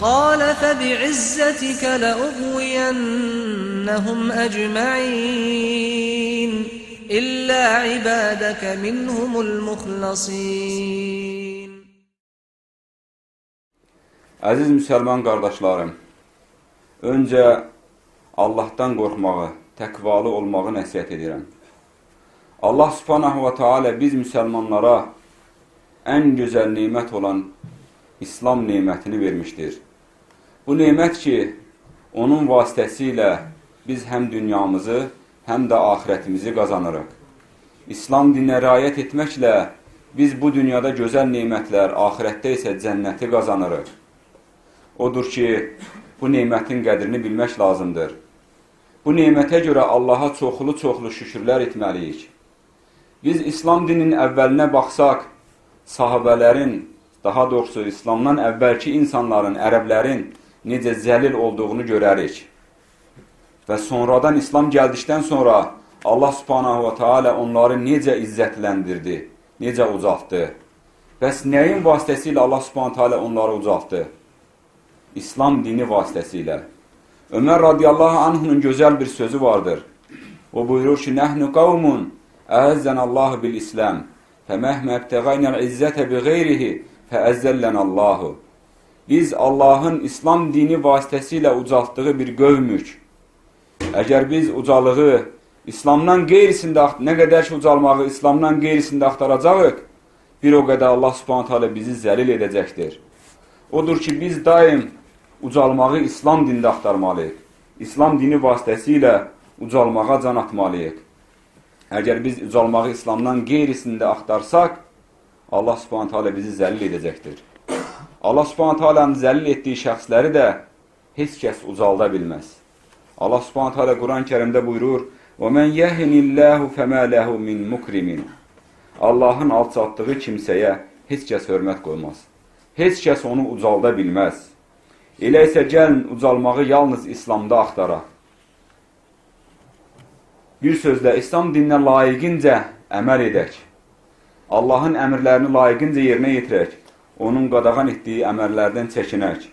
قال فبعزتك لأغوينهم أجمعين إلا عبادك منهم المخلصين Əziz müsəlman qardaşlarım, öncə Allahdan qorxmağı, təqvalı olmağı nəsiyyət edirəm. Allah subhanahu wa ta'ala biz müsəlmanlara ən gözəl neymət olan İslam neymətini vermişdir. Bu neymət ki, onun vasitəsilə biz həm dünyamızı, həm də ahirətimizi qazanırıq. İslam dininə riayət etməklə biz bu dünyada gözəl neymətlər, ahirətdə isə cənnəti qazanırıq. Odur ki, bu neymətin qədrini bilmək lazımdır. Bu neymətə görə Allaha çoxlu-çoxlu şükürlər etməliyik. Biz İslam dininin əvvəlinə baxsaq, sahabələrin, daha doğrusu İslamdan əvvəlki insanların, ərəblərin necə zəlil olduğunu görərik. Və sonradan İslam gəldikdən sonra Allah subhanahu wa ta'ala onları necə izzətləndirdi, necə ucaltdı. Bəs nəyin vasitəsilə Allah subhanahu wa ta'ala onları ucaltdı? İslam dini vasitəsilə. Ömər radiyallahu anhunun gözəl bir sözü vardır. O buyurur ki, Nəhnu qavmun əəzzənəllahu bil-İslam fəməhmə əbtəqaynəl izzətə bi qeyrihi fəəzzəllənəllahu. Biz Allahın İslam dini vasitəsilə ucaltdığı bir qövmük. Əgər biz ucalığı İslamdan qeyrisində, nə qədər ki ucalmağı İslamdan qeyrisində axtaracağıq, bir o qədər Allah subhanət hələ bizi zəlil edəcəkdir. Odur ki, biz daim ucalmağı İslam dində axtarmalıyıq. İslam dini vasitəsilə ucalmağa can atmalıyıq. Əgər biz ucalmağı İslamdan qeyrisində axtarsaq, Allah subhanahu teala bizi zəlil edəcəkdir. Allah subhanahu tealanın zəlil etdiyi şəxsləri də heç kəs ucalda bilməz. Allah subhanahu teala Quran-ı Kərimdə buyurur: "Və men yehinillahu fema lehu min mukrimin." Allahın alçatdığı kimsəyə heç kəs hörmət qoymaz. Heç kəs onu ucalda bilməz. Elə isə gəlin ucalmağı yalnız İslamda axtaraq. Bir sözlə İslam dininə layiqincə əməl edək. Allahın əmrlərini layiqincə yerinə yetirək. Onun qadağan etdiyi əmrlərdən çəkinək.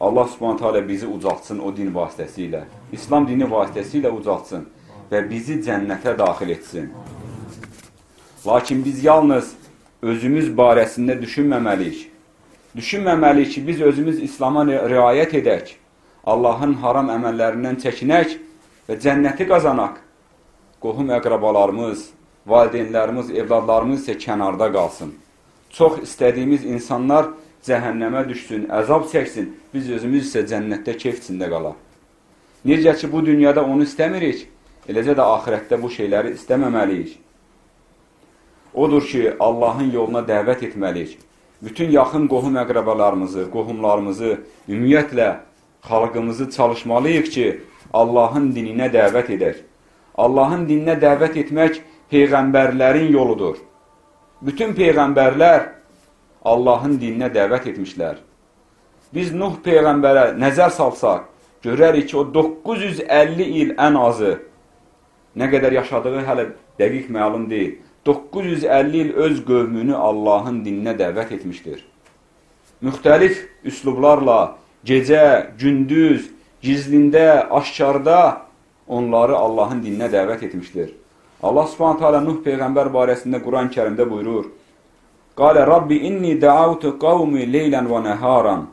Allah subhanət hələ bizi ucaltsın o din vasitəsilə. İslam dini vasitəsilə ucaltsın və bizi cənnətə daxil etsin. Lakin biz yalnız özümüz barəsində düşünməməliyik. Düşünməməliyik ki, biz özümüz İslama riayət edək, Allahın haram əməllərindən çəkinək və cənnəti qazanaq. Qohum əqrabalarımız, valideynlərimiz, evladlarımız isə kənarda qalsın. Çox istədiyimiz insanlar cəhənnəmə düşsün, əzab çəksin, biz özümüz isə cənnətdə keyf içində qalaq. Necə ki, bu dünyada onu istəmirik, eləcə də ahirətdə bu şeyləri istəməməliyik. Odur ki, Allahın yoluna dəvət etməliyik. Bütün yaxın qohum əqrabalarımızı, qohumlarımızı, ümumiyyətlə xalqımızı çalışmalıyıq ki, Allahın dininə dəvət edək. Allahın dininə dəvət etmək peyğəmbərlərin yoludur. Bütün peyğəmbərlər Allahın dininə dəvət etmişlər. Biz Nuh peyğəmbərə nəzər salsaq, görərik ki, o 950 il ən azı, nə qədər yaşadığı hələ dəqiq məlum deyil, 950 il öz qövmünü Allahın dininə dəvət etmişdir. Müxtəlif üslublarla gecə, gündüz, gizlində, aşkarda onları Allahın dininə dəvət etmişdir. Allah Subhanahu taala Nuh peyğəmbər barəsində Quran-Kərimdə buyurur: "Qale Rabbi inni da'awtu qawmi leylan və naharan,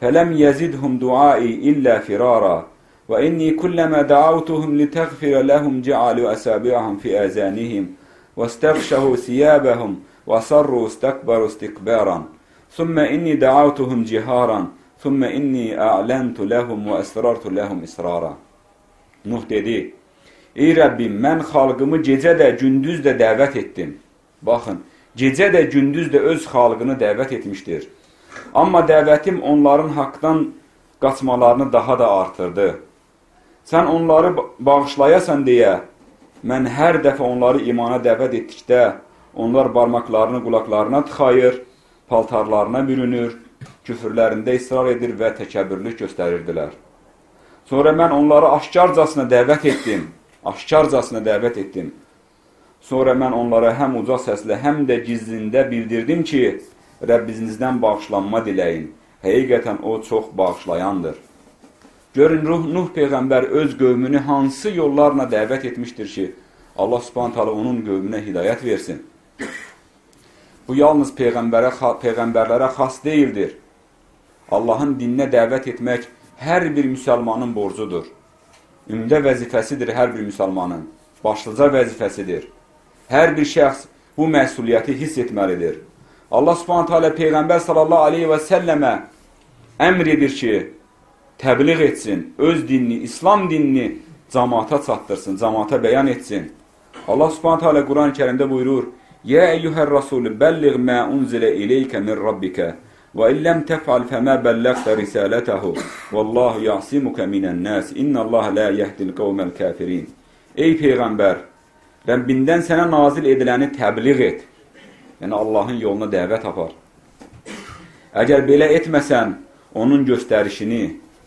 felem yazidhum du'ai illa firara." وإني كلما دعوتهم لتغفر لهم جعلوا أسابعهم في آذانهم واستغشوا ثيابهم وصروا استكبروا استكبارا ثم إني دعوتهم جهارا ثم إني أعلنت لهم وأسررت لهم إسرارا Nuh dedi, Ey Rəbbim, mən xalqımı gecə də, gündüz də dəvət etdim. Baxın, gecə də, gündüz də öz xalqını dəvət etmişdir. Amma dəvətim onların haqdan qaçmalarını daha da artırdı. Sən onları bağışlayasan deyə, mən hər dəfə onları imana dəvət etdikdə, onlar barmaqlarını qulaqlarına tıxayır, paltarlarına bürünür, küfürlərində israr edir və təkəbürlük göstərirdilər. Sonra mən onları aşkarcasına dəvət etdim aşkarcasına dəvət etdim. Sonra mən onlara həm uca səslə, həm də gizlində bildirdim ki, Rəbbinizdən bağışlanma diləyin. Həqiqətən o çox bağışlayandır. Görün, Ruh Nuh Peyğəmbər öz qövmünü hansı yollarla dəvət etmişdir ki, Allah subhanət hala onun qövmünə hidayət versin. Bu yalnız Peyğəmbərə, Peyğəmbərlərə xas deyildir. Allahın dininə dəvət etmək hər bir müsəlmanın borcudur. Ümdə vəzifəsidir hər bir müsəlmanın. Başlıca vəzifəsidir. Hər bir şəxs bu məsuliyyəti hiss etməlidir. Allah subhanət hələ Peyğəmbər sallallahu aleyhi və səlləmə əmr edir ki, təbliğ etsin, öz dinini, İslam dinini cəmaata çatdırsın, cəmaata bəyan etsin. Allah subhanət hələ Quran-ı kərimdə buyurur, Yə əyyuhər rasulü bəlliğ mə unzilə ileykə min rabbikə Və illəm təfəal fəmə bəlləqdə risalətəhu Vallahu yasimuka minən nəs İnnəllah lə yəhdil qavməl kəfirin Ey Peyğəmbər, Rəbbindən sənə nazil ediləni təbliğ et. Yəni, Allahın yoluna dəvət apar. Əgər belə etməsən, onun göstərişini,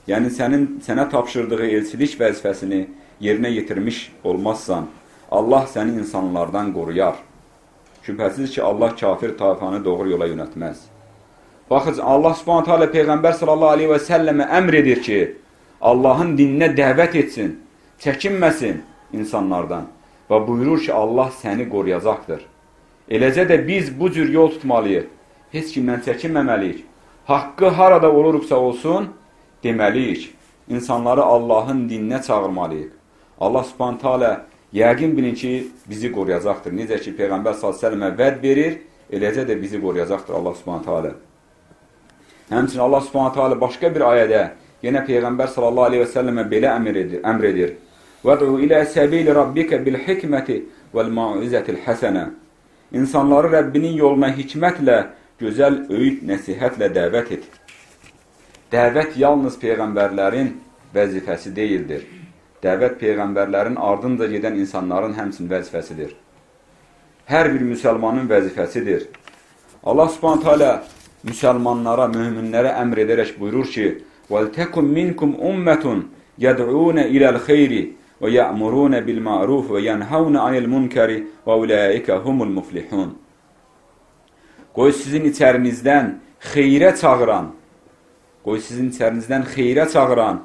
yəni sənin sənə tapşırdığı elçilik vəzifəsini yerinə yetirmiş olmazsan, Allah səni insanlardan qoruyar. Şübhəsiz ki, Allah kafir tayfanı doğru yola yönətməz. Baxın, Allah subhanətə alə Peyğəmbər sallallahu aleyhi və səlləmə əmr edir ki, Allahın dininə dəvət etsin, çəkinməsin insanlardan və buyurur ki, Allah səni qoruyacaqdır. Eləcə də biz bu cür yol tutmalıyıq, heç kimdən çəkinməməliyik. Haqqı harada oluruqsa olsun, deməliyik. İnsanları Allahın dininə çağırmalıyıq. Allah subhanətə alə yəqin bilin ki, bizi qoruyacaqdır. Necə ki, Peyğəmbər s.ə.və vəd verir, eləcə də bizi qoruyacaqdır Allah subhanətə alə. Həmçinin Allah Subhanahu taala başqa bir ayədə yenə Peyğəmbər sallallahu əleyhi və səlləmə belə əmr edir, əmr edir. "Vəd'u ilə səbili rabbika bil hikmeti vel mau'izatil hasana." İnsanları Rəbbinin yoluna hikmətlə, gözəl öyüd nəsihətlə dəvət et. Dəvət yalnız peyğəmbərlərin vəzifəsi deyildir. Dəvət peyğəmbərlərin ardınca gedən insanların həmçinin vəzifəsidir. Hər bir müsəlmanın vəzifəsidir. Allah Subhanahu taala müsəlmanlara, möminlərə əmr edərək buyurur ki: "Vəltəkum minkum ummetun yed'un ila'l xeyri və ya'murun bil ma'ruf və yanhaun anil munkari və ulaika humul muflihun." Qoy sizin içərinizdən xeyrə çağıran, qoy sizin içərinizdən xeyrə çağıran,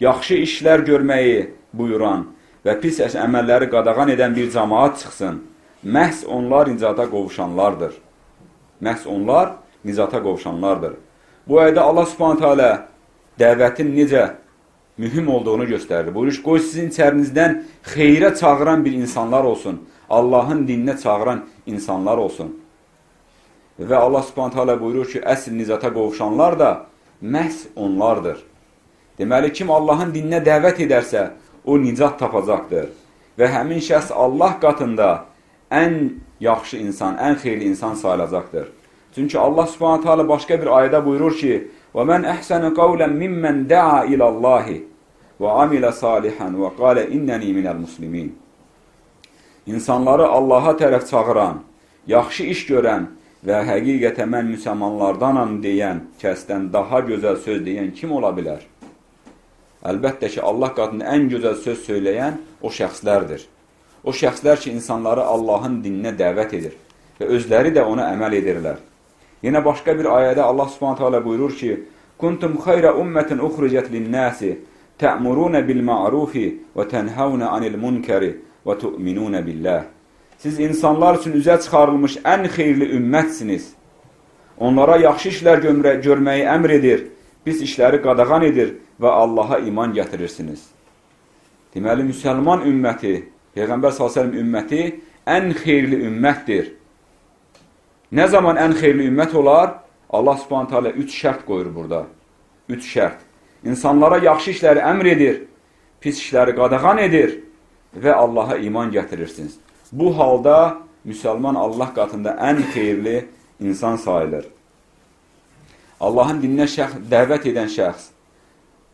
yaxşı işlər görməyi buyuran və pis əməlləri qadağan edən bir cemaat çıxsın. Məhz onlar incada qovuşanlardır. Məhz onlar nicata qovuşanlardır. Bu ayədə Allah subhanətə alə dəvətin necə mühüm olduğunu göstərir. Buyurur qoy sizin içərinizdən xeyrə çağıran bir insanlar olsun. Allahın dininə çağıran insanlar olsun. Və Allah subhanətə alə buyurur ki, əsl nicata qovuşanlar da məhz onlardır. Deməli, kim Allahın dininə dəvət edərsə, o nicat tapacaqdır. Və həmin şəxs Allah qatında ən yaxşı insan, ən xeyirli insan sayılacaqdır. Çünki Allah Subhanahu taala başqa bir ayədə buyurur ki: "Və men ehsanu qawlan mimmen da'a ila Allah və amila salihan və qala innani minel muslimin." İnsanları Allaha tərəf çağıran, yaxşı iş görən və həqiqətən mən müsəlmanlardanam deyən kəsdən daha gözəl söz deyən kim ola bilər? Əlbəttə ki, Allah qadını ən gözəl söz söyləyən o şəxslərdir. O şəxslər ki, insanları Allahın dininə dəvət edir və özləri də ona əməl edirlər. Yenə başqa bir ayədə Allah Subhanahu taala buyurur ki: "Kuntum xeyra ummetin uxrijat lin-nasi ta'muruna bil-ma'rufi və tenhauna 'anil munkari və tu'minuna billah." Siz insanlar üçün üzə çıxarılmış ən xeyirli ümmətsiniz. Onlara yaxşı işlər görməyi əmr edir, pis işləri qadağan edir və Allaha iman gətirirsiniz. Deməli, müsəlman ümməti, Peyğəmbər s.ə.v ümməti ən xeyirli ümmətdir. Nə zaman ən xeyirli ümmət olar? Allah subhanətə alə üç şərt qoyur burada. Üç şərt. İnsanlara yaxşı işləri əmr edir, pis işləri qadağan edir və Allaha iman gətirirsiniz. Bu halda müsəlman Allah qatında ən xeyirli insan sayılır. Allahın dininə şəxs, dəvət edən şəxs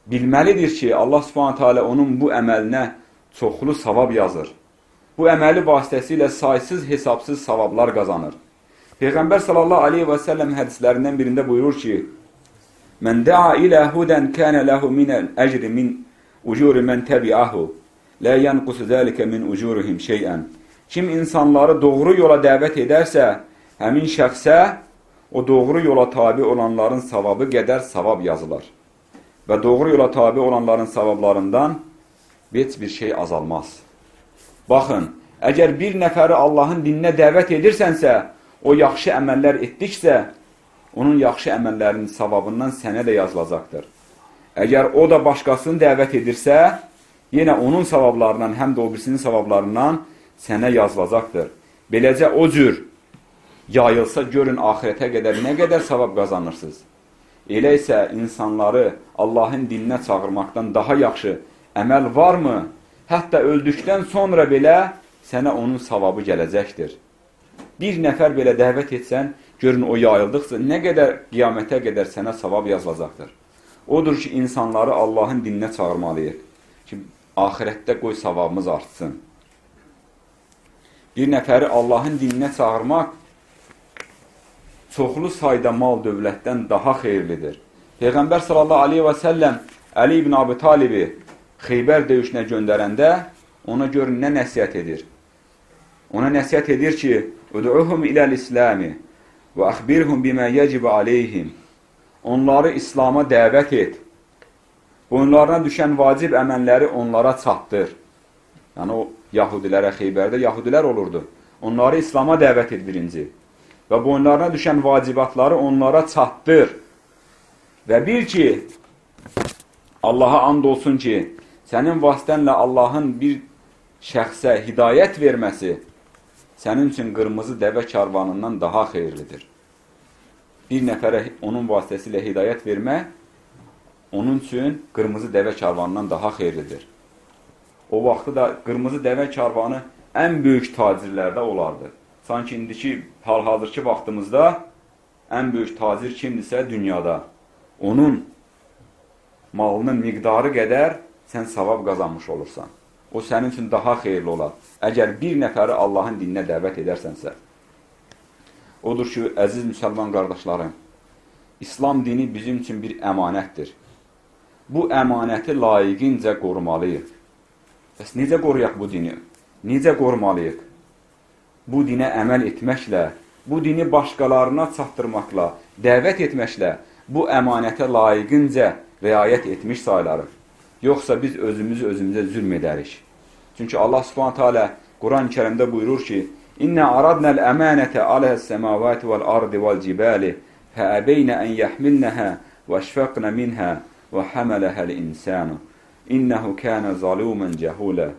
bilməlidir ki, Allah subhanətə alə onun bu əməlinə çoxlu savab yazır. Bu əməli vasitəsilə saysız, hesabsız savablar qazanır. Peyğəmbər sallallahu aleyhi və səlləm hədislərindən birində buyurur ki, Mən də'a ilə hudən kənə ləhu minəl əcri min ucuri mən təbi'ahu, lə yənqusu zəlikə min ucurihim şeyən. Kim insanları doğru yola dəvət edərsə, həmin şəxsə o doğru yola tabi olanların savabı qədər savab yazılar. Və doğru yola tabi olanların savablarından heç bir şey azalmaz. Baxın, əgər bir nəfəri Allahın dininə dəvət edirsənsə, o yaxşı əməllər etdiksə, onun yaxşı əməllərinin savabından sənə də yazılacaqdır. Əgər o da başqasını dəvət edirsə, yenə onun savablarından, həm də o birisinin savablarından sənə yazılacaqdır. Beləcə o cür yayılsa görün axirətə qədər nə qədər savab qazanırsınız. Elə isə insanları Allahın dininə çağırmaqdan daha yaxşı əməl varmı? Hətta öldükdən sonra belə sənə onun savabı gələcəkdir. Bir nəfər belə dəvət etsən, görün o yayıldıqca nə qədər qiyamətə qədər sənə savab yazılacaqdır. Odur ki, insanları Allahın dininə çağırmalıyıq ki, axirətdə qoy savabımız artsın. Bir nəfəri Allahın dininə çağırmaq çoxlu sayda mal dövlətdən daha xeyirlidir. Peyğəmbər sallallahu aleyhi və səlləm Əli ibn Abi Talibi Xeybər döyüşünə göndərəndə ona görün nə nəsiyyət edir. Ona nəsiyyət edir ki, Ud'uhum iləl-İslami və əxbirhum bimə yəcib aleyhim. Onları İslama dəvət et. Boyunlarına düşən vacib əməlləri onlara çatdır. Yəni, o yahudilərə Xeybərdə yahudilər olurdu. Onları İslama dəvət et birinci. Və boyunlarına düşən vacibatları onlara çatdır. Və bil ki, Allaha and olsun ki, sənin vasitənlə Allahın bir şəxsə hidayət verməsi sənin üçün qırmızı dəvə karvanından daha xeyirlidir. Bir nəfərə onun vasitəsilə hidayət vermək onun üçün qırmızı dəvə karvanından daha xeyirlidir. O vaxtı da qırmızı dəvə karvanı ən böyük tacirlərdə olardı. Sanki indiki hal-hazırki vaxtımızda ən böyük tacir kimdirsə dünyada, onun malının miqdarı qədər sən savab qazanmış olursan. O sənin üçün daha xeyirli olar. Əgər bir nəfəri Allahın dininə dəvət edərsənsə. Odur ki, əziz müsəlman qardaşlarım, İslam dini bizim üçün bir əmanətdir. Bu əmanəti layiqincə qorumalıyıq. Bəs necə qoruyaq bu dini? Necə qorumalıyıq? Bu dinə əməl etməklə, bu dini başqalarına çatdırmaqla, dəvət etməklə bu əmanətə layiqincə riayət etmiş saylarıq. Yoxsa biz özümüzü özümüzə zülm edərik. Çünki Allah Subhanahu taala Quran-ı Kərimdə buyurur ki: "İnna aradnal amanata ala's semawati vel ardi vel cibali فأبين أن يحملنها واشفقن منها وحملها الإنسان إنه كان ظلوما جهولا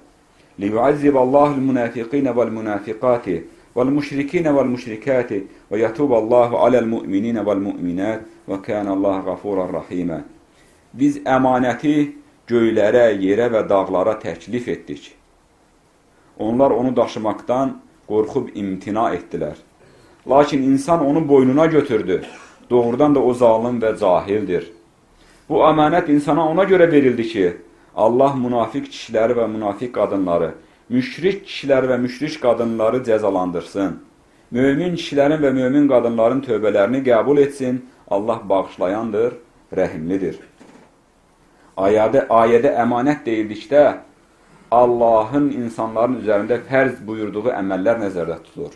ليعذب الله المنافقين والمنافقات والمشركين والمشركات ويتوب الله على المؤمنين والمؤمنات وكان الله غفورا رحيما Biz əmanəti göylərə, yerə və dağlara təklif etdik. Onlar onu daşımaqdan qorxub imtina etdilər. Lakin insan onu boynuna götürdü. Doğrudan da o zalim və cahildir. Bu əmanət insana ona görə verildi ki, Allah münafiq kişiləri və münafiq qadınları, müşrik kişiləri və müşrik qadınları cəzalandırsın. Mömin kişilərin və mömin qadınların tövbələrini qəbul etsin. Allah bağışlayandır, rəhimlidir ayədə, ayədə əmanət deyildikdə Allahın insanların üzərində fərz buyurduğu əməllər nəzərdə tutulur.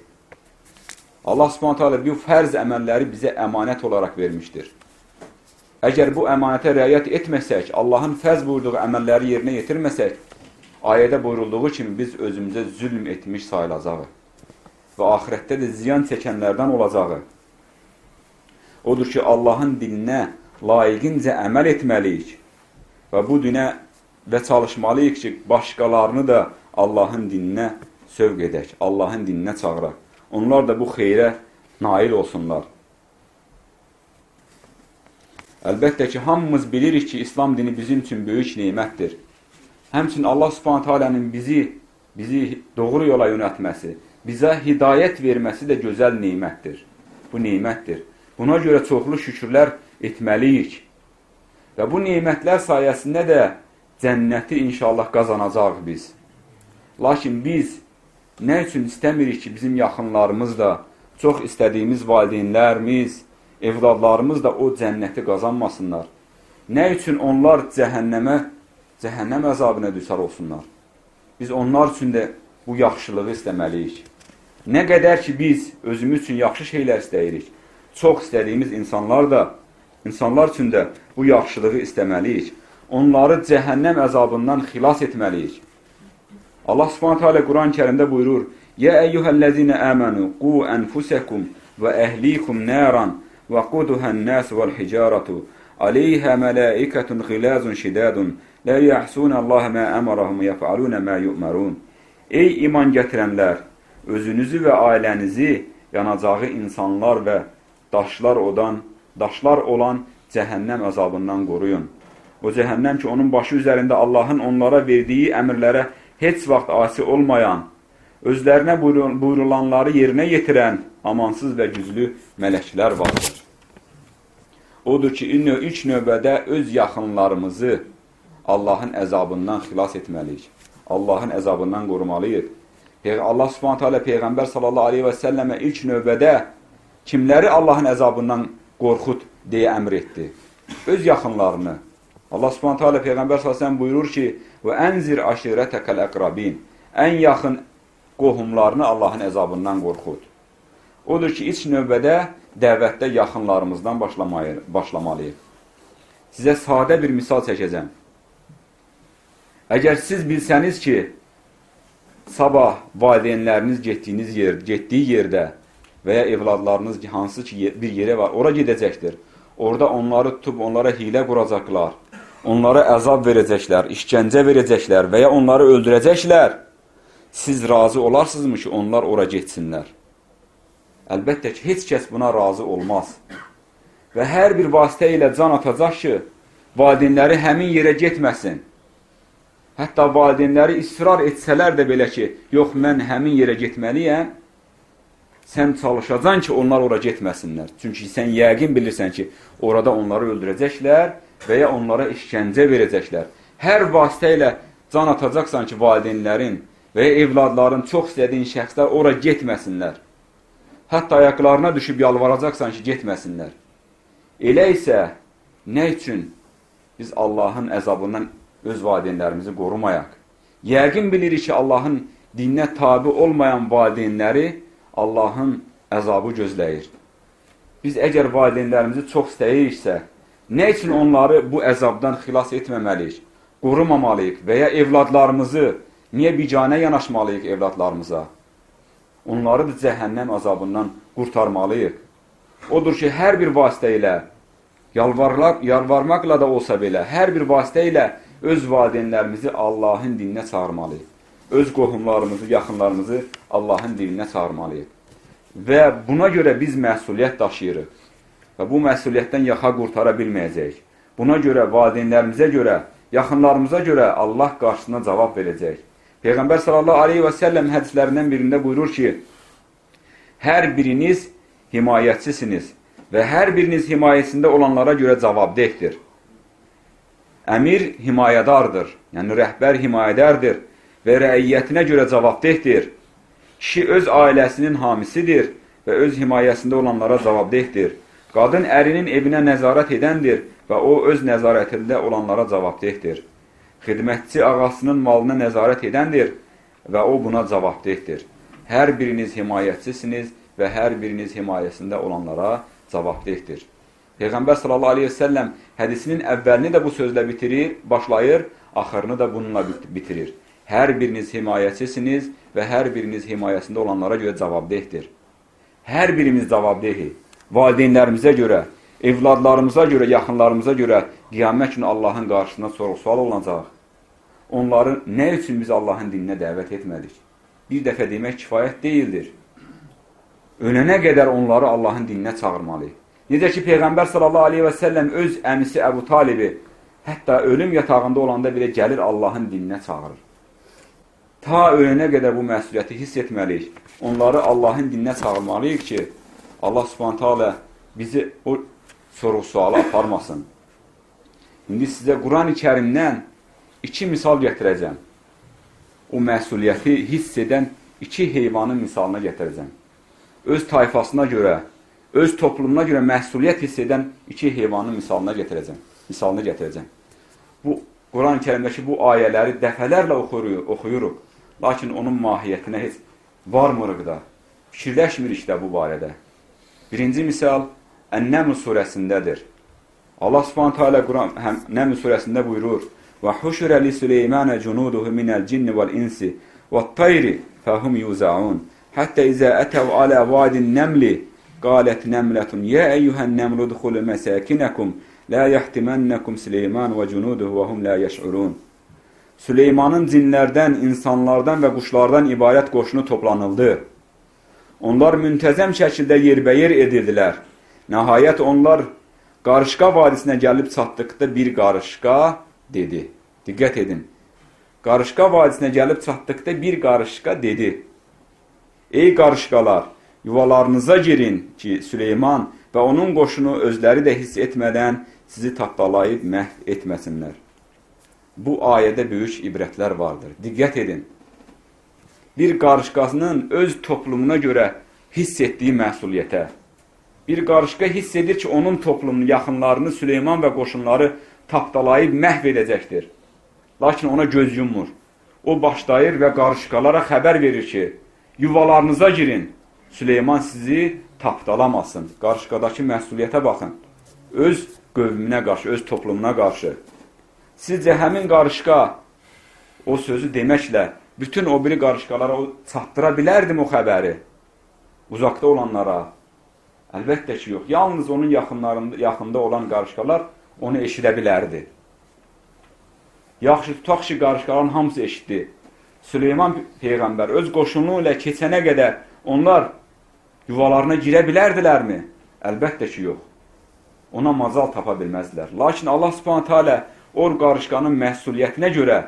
Allah subhanətə alə bu fərz əməlləri bizə əmanət olaraq vermişdir. Əgər bu əmanətə riayət etməsək, Allahın fərz buyurduğu əməlləri yerinə yetirməsək, ayədə buyurulduğu kimi biz özümüzə zülm etmiş sayılacaq və axirətdə də ziyan çəkənlərdən olacağı. Odur ki, Allahın dilinə layiqincə əməl etməliyik və bu dinə və çalışmalıyıq ki, başqalarını da Allahın dininə sövq edək, Allahın dininə çağıraq. Onlar da bu xeyrə nail olsunlar. Əlbəttə ki, hamımız bilirik ki, İslam dini bizim üçün böyük neymətdir. Həmçin Allah subhanət alənin bizi, bizi doğru yola yönətməsi, bizə hidayət verməsi də gözəl neymətdir. Bu neymətdir. Buna görə çoxlu şükürlər etməliyik. Və bu neymətlər sayəsində də cənnəti inşallah qazanacaq biz. Lakin biz nə üçün istəmirik ki, bizim yaxınlarımız da, çox istədiyimiz valideynlərimiz, evladlarımız da o cənnəti qazanmasınlar? Nə üçün onlar cəhənnəmə, cəhənnəm əzabına düşər olsunlar? Biz onlar üçün də bu yaxşılığı istəməliyik. Nə qədər ki, biz özümüz üçün yaxşı şeylər istəyirik, çox istədiyimiz insanlar da, insanlar üçün də bu yaxşılığı istəməliyik. Onları cəhənnəm əzabından xilas etməliyik. Allah Subhanahu taala Quran-ı Kərimdə buyurur: "Ya eyyuhellezine amanu qu anfusakum və əhlikum naran və quduhan-nas vel-hicaratu alayha malaikatun ghilazun shidadun la yahsuna Allah ma amarahum yef'aluna ma yu'marun." Ey iman gətirənlər, özünüzü və ailənizi yanacağı insanlar və daşlar odan, daşlar olan cəhənnəm əzabından qoruyun. O cəhənnəm ki, onun başı üzərində Allahın onlara verdiyi əmrlərə heç vaxt asi olmayan, özlərinə buyurulanları yerinə yetirən amansız və güclü mələklər vardır. Odur ki, ilk növbədə öz yaxınlarımızı Allahın əzabından xilas etməliyik. Allahın əzabından qorumalıyıq. Allah subhanətə alə Peyğəmbər sallallahu aleyhi və səlləmə ilk növbədə kimləri Allahın əzabından qorxut deyə əmr etdi. Öz yaxınlarını. Allah subhanətə alə Peyğəmbər sallallahu buyurur ki, və ənzir aşirətəkəl əqrabin. Ən yaxın qohumlarını Allahın əzabından qorxut. Odur ki, ilk növbədə dəvətdə yaxınlarımızdan başlamalıyıq. Sizə sadə bir misal çəkəcəm. Əgər siz bilsəniz ki, sabah valideynləriniz getdiyiniz yer, getdiyi yerdə və ya evladlarınız hansı ki bir yerə var, ora gedəcəkdir. Orada onları tutub onlara hilə quracaqlar. Onlara əzab verəcəklər, işgəncə verəcəklər və ya onları öldürəcəklər. Siz razı olarsınızmı ki, onlar ora getsinlər? Əlbəttə ki, heç kəs buna razı olmaz. Və hər bir vasitə ilə can atacaq ki, valideynləri həmin yerə getməsin. Hətta valideynləri israr etsələr də belə ki, yox, mən həmin yerə getməliyəm, sən çalışacan ki, onlar ora getməsinlər. Çünki sən yəqin bilirsən ki, orada onları öldürəcəklər və ya onlara işgəncə verəcəklər. Hər vasitə ilə can atacaqsan ki, valideynlərin və ya evladların çox istədiyin şəxslər ora getməsinlər. Hətta ayaqlarına düşüb yalvaracaqsan ki, getməsinlər. Elə isə nə üçün biz Allahın əzabından öz valideynlərimizi qorumayaq. Yəqin bilirik ki, Allahın dininə tabi olmayan valideynləri Allahın əzabı gözləyir. Biz əgər valideynlərimizi çox istəyiriksə, nə üçün onları bu əzabdan xilas etməməliyik, qorumamalıyıq və ya evladlarımızı niyə bicanə yanaşmalıyıq evladlarımıza? Onları da cəhənnəm azabından qurtarmalıyıq. Odur ki, hər bir vasitə ilə, yalvarmaqla da olsa belə, hər bir vasitə ilə öz valideynlərimizi Allahın dininə çağırmalıyıq. Öz qohumlarımızı, yaxınlarımızı Allahın dininə çağırmalıyıq. Və buna görə biz məsuliyyət daşıyırıq. Və bu məsuliyyətdən yaxa qurtara bilməyəcəyik. Buna görə, valideynlərimizə görə, yaxınlarımıza görə Allah qarşısına cavab verəcək. Peyğəmbər sallallahu aleyhi və səlləm hədislərindən birində buyurur ki, hər biriniz himayətçisiniz və hər biriniz himayəsində olanlara görə cavabdehdir. Əmir himayədardır, yəni rəhbər himayədərdir və rəiyyətinə görə cavabdehdir. Kişi öz ailəsinin hamisidir və öz himayəsində olanlara cavabdehdir. Qadın ərinin evinə nəzarət edəndir və o öz nəzarətində olanlara cavabdehdir. Xidmətçi ağasının malına nəzarət edəndir və o buna cavabdehdir. Hər biriniz himayətçisiniz və hər biriniz himayəsində olanlara cavabdehdir. Peyğəmbər sallallahu aleyhi və səlləm hədisinin əvvəlini də bu sözlə bitirir, başlayır, axırını da bununla bitirir. Hər biriniz himayəçisiniz və hər biriniz himayəsində olanlara görə cavabdehdir. Hər birimiz cavabdehik. Valideynlərimizə görə, evladlarımıza görə, yaxınlarımıza görə qiyamət günü Allahın qarşısında soruq-sual olunacaq. Onları nə üçün biz Allahın dininə dəvət etmədik? Bir dəfə demək kifayət deyildir. Ölənə qədər onları Allahın dininə çağırmalıyıq. Necə ki, Peyğəmbər sallallahu aleyhi və səlləm öz əmisi Əbu Talibi hətta ölüm yatağında olanda belə gəlir Allahın dininə çağırır. Ta ölənə qədər bu məsuliyyəti hiss etməliyik. Onları Allahın dininə çağırmalıyıq ki, Allah subhanətə alə bizi o soruq-suala aparmasın. İndi sizə Quran-ı kərimdən iki misal gətirəcəm. O məsuliyyəti hiss edən iki heyvanın misalına gətirəcəm. Öz tayfasına görə öz toplumuna görə məsuliyyət hiss edən iki heyvanın misalına gətirəcəm. Misalını gətirəcəm. Bu Quran-ı Kərimdəki bu ayələri dəfələrlə oxuyuruq, oxuyuruq. Lakin onun mahiyyətinə heç varmırıq da. Fikirləşmirik də bu barədə. Birinci misal Ən-Nəml surəsindədir. Allah Subhanahu taala Quran həm Nəml surəsində buyurur: "Və huşira li Süleymanə cunuduhu minəl cinni vel insi vat-tayri fəhum yuzaun." Hətta izə ətəv alə vadin nəmli qalət nəmlətun ya eyyuhən nəmlu dukhulu məsakinakum la yahtimannəkum Süleyman və cunuduhu və hum la yəş'urun. Süleymanın cinlərdən, insanlardan və quşlardan ibarət qoşunu toplanıldı. Onlar müntəzəm şəkildə yerbəyer edildilər. Nəhayət onlar qarışqa vadisinə gəlib çatdıqda bir qarışqa dedi. Diqqət edin. Qarışqa vadisinə gəlib çatdıqda bir qarışqa dedi. Ey qarışqalar, yuvalarınıza girin ki, Süleyman və onun qoşunu özləri də hiss etmədən sizi tapdalayıb məhv etməsinlər. Bu ayədə böyük ibrətlər vardır. Diqqət edin. Bir qarışqasının öz toplumuna görə hiss etdiyi məsuliyyətə, bir qarışqa hiss edir ki, onun toplumunu, yaxınlarını Süleyman və qoşunları tapdalayıb məhv edəcəkdir. Lakin ona göz yummur. O başlayır və qarışqalara xəbər verir ki, yuvalarınıza girin, Süleyman sizi tapdalamasın. Qarışqadakı məsuliyyətə baxın. Öz qövmünə qarşı, öz toplumuna qarşı. Sizcə həmin qarışqa o sözü deməklə bütün o biri qarışqalara o çatdıra bilərdim o xəbəri uzaqda olanlara? Əlbəttə ki, yox. Yalnız onun yaxınlarında, yaxında olan qarışqalar onu eşidə bilərdi. Yaxşı, tutaq ki, qarışqaların hamısı eşitdi. Süleyman Peyğəmbər öz qoşunu ilə keçənə qədər onlar yuvalarına girə bilərdilərmi? Əlbəttə ki, yox. Ona macal tapa bilməzdilər. Lakin Allah subhanətə alə o qarışqanın məhsuliyyətinə görə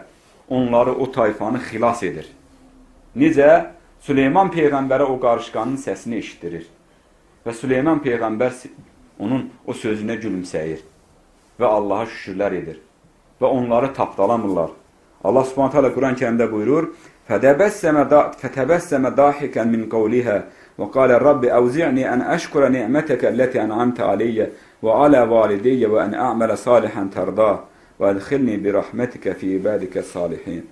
onları o tayfanı xilas edir. Necə? Süleyman Peyğəmbərə o qarışqanın səsini eşitdirir. Və Süleyman Peyğəmbər onun o sözünə gülümsəyir və Allaha şükürlər edir və onları tapdalamırlar. Allah subhanət hələ Quran kərimdə buyurur, فَتَبَسَّمَ دَاحِكًا مِنْ قَوْلِهَا وَقَالَ رَبِّ أَوْزِعْنِي أَنْ أَشْكُرَ نِعْمَتَكَ الَّتِي أَنْعَمْتَ عَلَيَّ وَعَلَى وَالِدَيَّ وَأَنْ أَعْمَلَ صَالِحًا تَرْضَاهُ وَأَدْخِلْنِي بِرَحْمَتِكَ فِي عِبَادِكَ الصَّالِحِينَ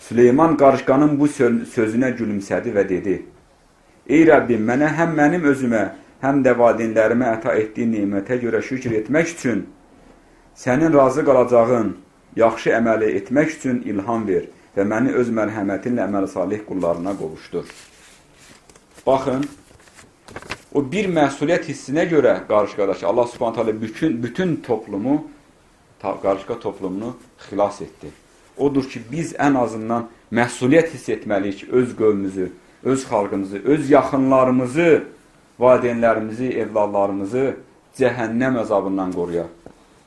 Süleyman qarışqanın bu sözünə gülümsədi və dedi, Ey Rəbbim, mənə həm mənim özümə, həm də valideynlərimə əta etdiyi nimətə görə şükür etmək üçün, sənin razı qalacağın, yaxşı əməli etmək üçün ilham ver və məni öz mərhəmətinlə əməl salih qullarına qovuşdur. Baxın, o bir məsuliyyət hissinə görə qarşı-qardaş Allah subhanət hələ bütün, bütün toplumu, qarışqa toplumunu xilas etdi odur ki, biz ən azından məsuliyyət hiss etməliyik öz qövmümüzü, öz xalqımızı, öz yaxınlarımızı, valideynlərimizi, evladlarımızı cəhənnəm əzabından qoruyaq.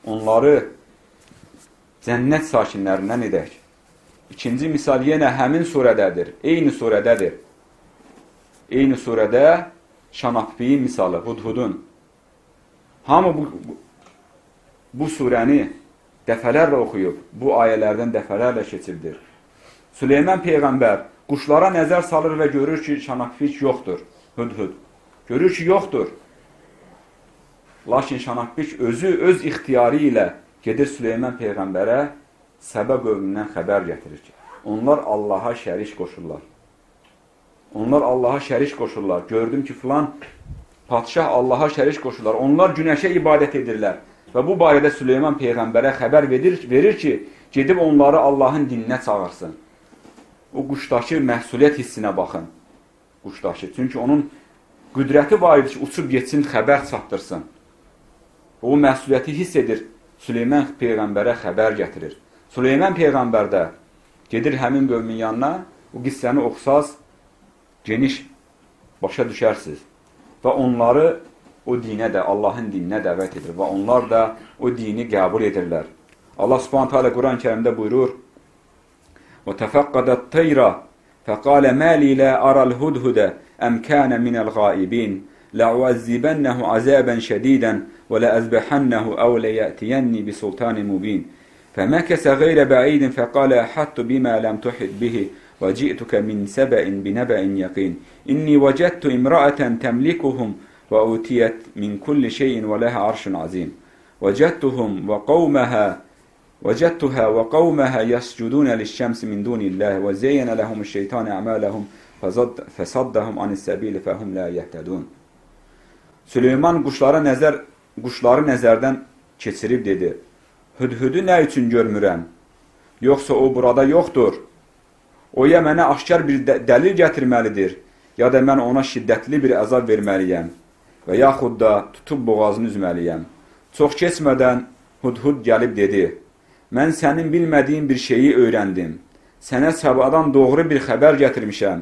Onları cənnət sakinlərindən edək. İkinci misal yenə həmin surədədir, eyni surədədir. Eyni surədə Şanaqbiyin misalı, Hudhudun. Hamı bu, bu, bu surəni dəfələrlə oxuyub, bu ayələrdən dəfələrlə keçibdir. Süleyman Peyğəmbər quşlara nəzər salır və görür ki, şanaqfiç yoxdur, hüdhüd. Görür ki, yoxdur. Lakin şanaqfiç özü öz ixtiyarı ilə gedir Süleyman Peyğəmbərə Səbə qövmündən xəbər gətirir ki, onlar Allaha şərik qoşurlar. Onlar Allaha şərik qoşurlar. Gördüm ki, filan padşah Allaha şərik qoşurlar. Onlar günəşə ibadət edirlər. Və bu barədə Süleyman Peyğəmbərə xəbər verir, verir ki, gedib onları Allahın dininə çağırsın. O quşdakı məhsuliyyət hissinə baxın. Quşdakı. Çünki onun qüdrəti var idi ki, uçub geçsin, xəbər çatdırsın. O məsuliyyəti hiss edir. Süleyman Peyğəmbərə xəbər gətirir. Süleyman Peyğəmbər də gedir həmin qövmin yanına, o qissəni oxusaz, geniş başa düşərsiniz. Və onları o dinə də, Allahın dininə dəvət edir və onlar da o dini qəbul edirlər. Allah subhanət hələ Quran kərimdə buyurur, وَتَفَقَّدَ الطَّيْرَ فَقَالَ مَا لِي لَا أَرَى الْهُدْهُدَ أَمْ كَانَ مِنَ الْغَائِبِينَ لَعُوَذِّبَنَّهُ عَذَابًا شَدِيدًا وَلَأَذْبَحَنَّهُ أَوْ لَيَأْتِيَنِّي بِسُلْطَانٍ مُبِينٍ فمكث غير بعيد فقال أحطت بما لم تحط به وجئتك من سبأ بنبأ يقين إني وجدت امرأة تملكهم وأوتيت من كل شيء ولها عرش عظيم وجدتهم وقومها وجدتها وقومها يسجدون للشمس من دون الله وزين لهم الشيطان أعمالهم فصدهم عن السبيل فهم لا يهتدون Süleyman quşlara nəzər quşları nəzərdən keçirib dedi: Hüdhüdü nə üçün görmürəm? Yoxsa o burada yoxdur? O ya mənə aşkar bir də dəlil gətirməlidir, ya da mən ona şiddətli bir əzab verməliyəm və yaxud da tutub boğazını üzməliyəm. Çox keçmədən Hudhud gəlib dedi: Mən sənin bilmədiyin bir şeyi öyrəndim. Sənə səbadan doğru bir xəbər gətirmişəm.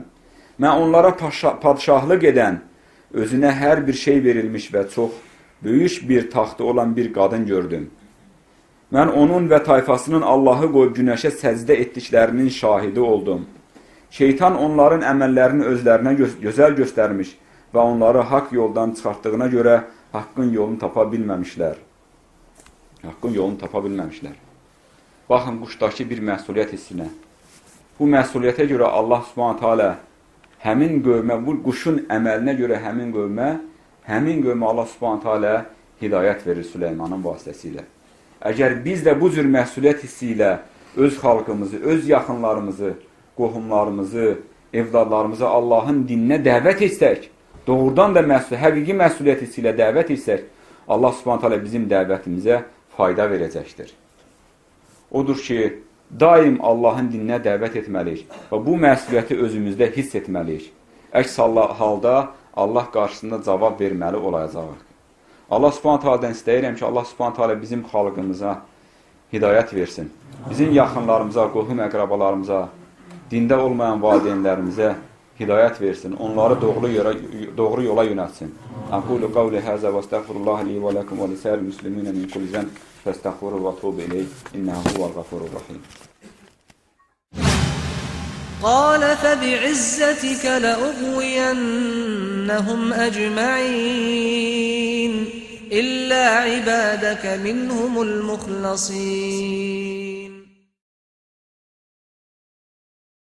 Mən onlara padşahlıq edən, özünə hər bir şey verilmiş və çox böyük bir taxtı olan bir qadın gördüm. Mən onun və tayfasının Allahı qoyub günəşə səcdə etdiklərinin şahidi oldum. Şeytan onların əməllərini özlərinə gö gözəl göstərmiş və onları haqq yoldan çıxartdığına görə haqqın yolunu tapa bilməmişlər. Haqqın yolunu tapa bilməmişlər. Baxın quşdakı bir məsuliyyət hissinə. Bu məsuliyyətə görə Allah subhanətə alə həmin qövmə, bu quşun əməlinə görə həmin qövmə, həmin qövmə Allah subhanətə alə hidayət verir Süleymanın vasitəsilə. Əgər biz də bu cür məsuliyyət hissi ilə öz xalqımızı, öz yaxınlarımızı, qohumlarımızı, evladlarımızı Allahın dininə dəvət etsək, doğrudan da məsul, həqiqi məsuliyyət hissi ilə dəvət etsək, Allah subhanət hələ bizim dəvətimizə fayda verəcəkdir. Odur ki, daim Allahın dininə dəvət etməliyik və bu məsuliyyəti özümüzdə hiss etməliyik. Əks halda Allah qarşısında cavab verməli olacaq. Allah subhanət halədən istəyirəm ki, Allah subhanət halə bizim xalqımıza hidayət versin. Bizim yaxınlarımıza, qohum əqrabalarımıza, dində olmayan valideynlərimizə hidayet versin. Onları doğru yola, doğru yola yöneltsin. Akulu kavli haza ve estağfirullah li ve lekum ve lisal muslimine min kulli zan festağfiru ve tubu ileyh innehu huvel gafurur rahim. قال فبعزتك لأغوينهم أجمعين إلا عبادك منهم المخلصين